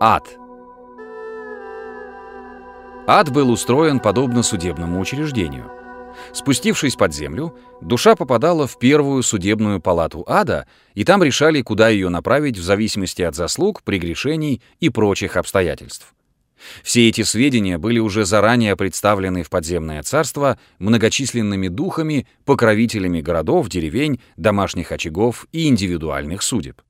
Ад. Ад был устроен подобно судебному учреждению. Спустившись под землю, душа попадала в первую судебную палату ада, и там решали, куда ее направить в зависимости от заслуг, прегрешений и прочих обстоятельств. Все эти сведения были уже заранее представлены в подземное царство многочисленными духами, покровителями городов, деревень, домашних очагов и индивидуальных судеб.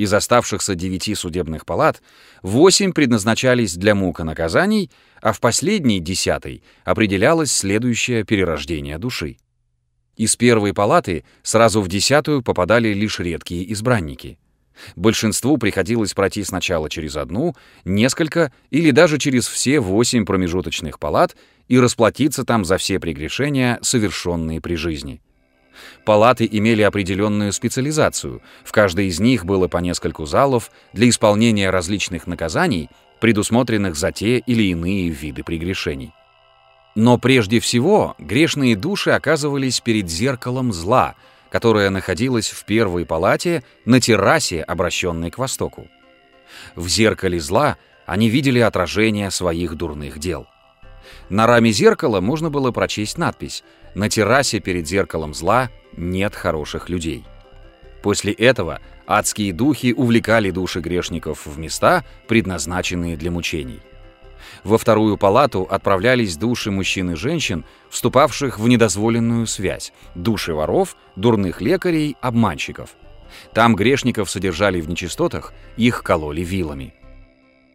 Из оставшихся девяти судебных палат восемь предназначались для мук и наказаний, а в последней, десятой, определялось следующее перерождение души. Из первой палаты сразу в десятую попадали лишь редкие избранники. Большинству приходилось пройти сначала через одну, несколько или даже через все восемь промежуточных палат и расплатиться там за все прегрешения, совершенные при жизни. Палаты имели определенную специализацию. В каждой из них было по нескольку залов для исполнения различных наказаний, предусмотренных за те или иные виды прегрешений. Но прежде всего грешные души оказывались перед зеркалом зла, которое находилось в первой палате на террасе, обращенной к востоку. В зеркале зла они видели отражение своих дурных дел. На раме зеркала можно было прочесть надпись «На террасе перед зеркалом зла нет хороших людей». После этого адские духи увлекали души грешников в места, предназначенные для мучений. Во вторую палату отправлялись души мужчин и женщин, вступавших в недозволенную связь, души воров, дурных лекарей, обманщиков. Там грешников содержали в нечистотах, их кололи вилами.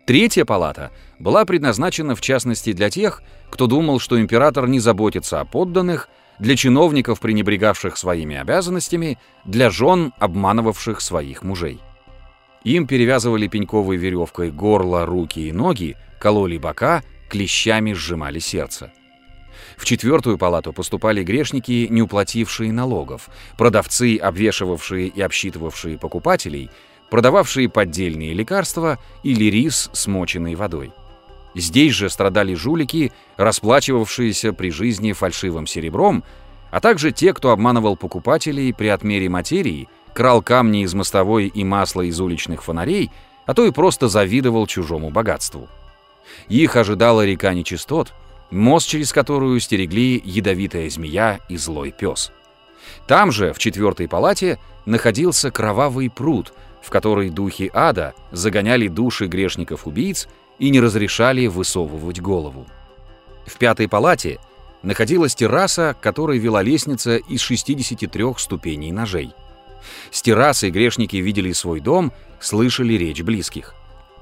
Третья палата была предназначена в частности для тех, кто думал, что император не заботится о подданных, для чиновников, пренебрегавших своими обязанностями, для жен, обманывавших своих мужей. Им перевязывали пеньковой веревкой горло, руки и ноги, кололи бока, клещами сжимали сердце. В четвертую палату поступали грешники, не уплатившие налогов, продавцы, обвешивавшие и обсчитывавшие покупателей, продававшие поддельные лекарства или рис, смоченный водой. Здесь же страдали жулики, расплачивавшиеся при жизни фальшивым серебром, а также те, кто обманывал покупателей при отмере материи, крал камни из мостовой и масло из уличных фонарей, а то и просто завидовал чужому богатству. Их ожидала река нечистот, мост, через которую стерегли ядовитая змея и злой пес. Там же, в четвертой палате, находился кровавый пруд, в который духи ада загоняли души грешников-убийц и не разрешали высовывать голову. В пятой палате находилась терраса, которой вела лестница из 63 ступеней ножей. С террасы грешники видели свой дом, слышали речь близких.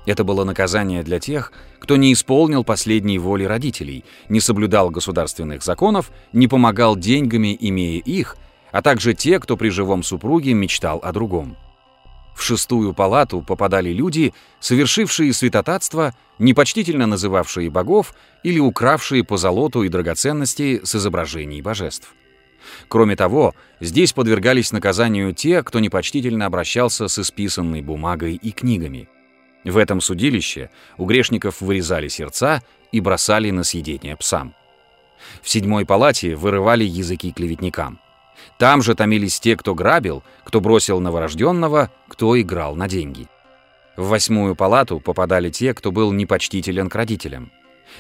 Это было наказание для тех, кто не исполнил последней воли родителей, не соблюдал государственных законов, не помогал деньгами, имея их, а также те, кто при живом супруге мечтал о другом. В шестую палату попадали люди, совершившие святотатство, непочтительно называвшие богов или укравшие по золоту и драгоценности с изображений божеств. Кроме того, здесь подвергались наказанию те, кто непочтительно обращался с исписанной бумагой и книгами. В этом судилище у грешников вырезали сердца и бросали на съедение псам. В седьмой палате вырывали языки клеветникам. Там же томились те, кто грабил, кто бросил новорожденного, кто играл на деньги. В восьмую палату попадали те, кто был непочтителен к родителям.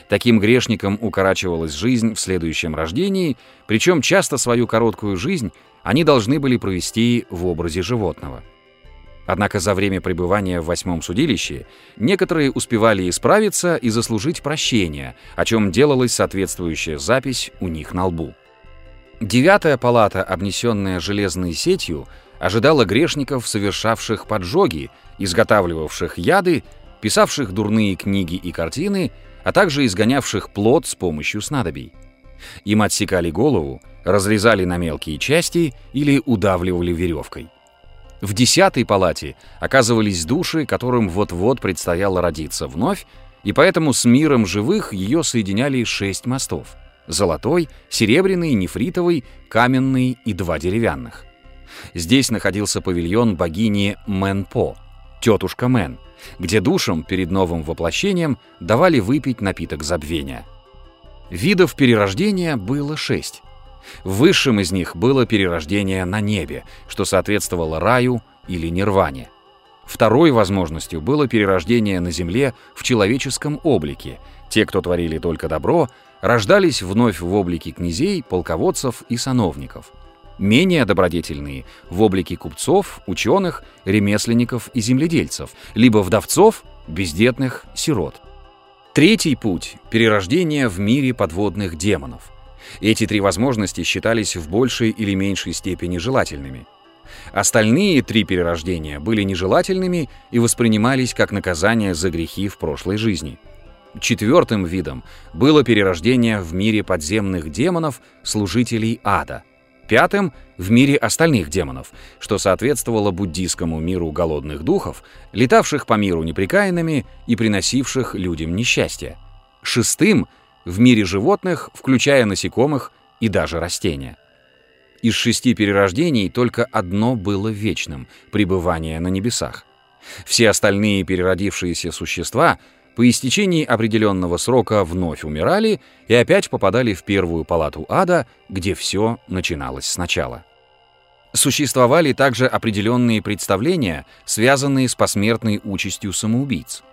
Таким грешникам укорачивалась жизнь в следующем рождении, причем часто свою короткую жизнь они должны были провести в образе животного. Однако за время пребывания в восьмом судилище некоторые успевали исправиться и заслужить прощение, о чем делалась соответствующая запись у них на лбу. Девятая палата, обнесенная железной сетью, ожидала грешников, совершавших поджоги, изготавливавших яды, писавших дурные книги и картины, а также изгонявших плод с помощью снадобий. Им отсекали голову, разрезали на мелкие части или удавливали веревкой. В десятой палате оказывались души, которым вот-вот предстояло родиться вновь, и поэтому с миром живых ее соединяли шесть мостов — Золотой, серебряный, нефритовый, каменный и два деревянных. Здесь находился павильон богини Мэнпо, тетушка Мэн, где душам перед новым воплощением давали выпить напиток забвения. Видов перерождения было шесть. Высшим из них было перерождение на небе, что соответствовало раю или нирване. Второй возможностью было перерождение на Земле в человеческом облике. Те, кто творили только добро, рождались вновь в облике князей, полководцев и сановников. Менее добродетельные — в облике купцов, ученых, ремесленников и земледельцев, либо вдовцов, бездетных, сирот. Третий путь — перерождение в мире подводных демонов. Эти три возможности считались в большей или меньшей степени желательными. Остальные три перерождения были нежелательными и воспринимались как наказание за грехи в прошлой жизни. Четвертым видом было перерождение в мире подземных демонов, служителей ада. Пятым — в мире остальных демонов, что соответствовало буддийскому миру голодных духов, летавших по миру неприкаянными и приносивших людям несчастье. Шестым — в мире животных, включая насекомых и даже растения. Из шести перерождений только одно было вечным — пребывание на небесах. Все остальные переродившиеся существа по истечении определенного срока вновь умирали и опять попадали в первую палату ада, где все начиналось сначала. Существовали также определенные представления, связанные с посмертной участью самоубийц.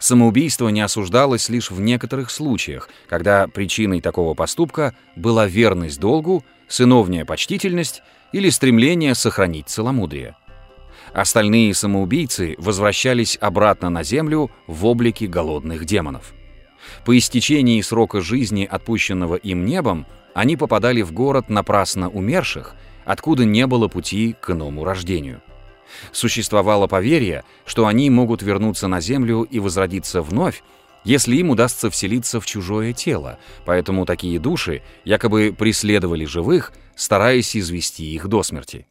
Самоубийство не осуждалось лишь в некоторых случаях, когда причиной такого поступка была верность долгу, сыновняя почтительность или стремление сохранить целомудрие. Остальные самоубийцы возвращались обратно на землю в облике голодных демонов. По истечении срока жизни, отпущенного им небом, они попадали в город напрасно умерших, откуда не было пути к иному рождению. Существовало поверье, что они могут вернуться на Землю и возродиться вновь, если им удастся вселиться в чужое тело, поэтому такие души якобы преследовали живых, стараясь извести их до смерти.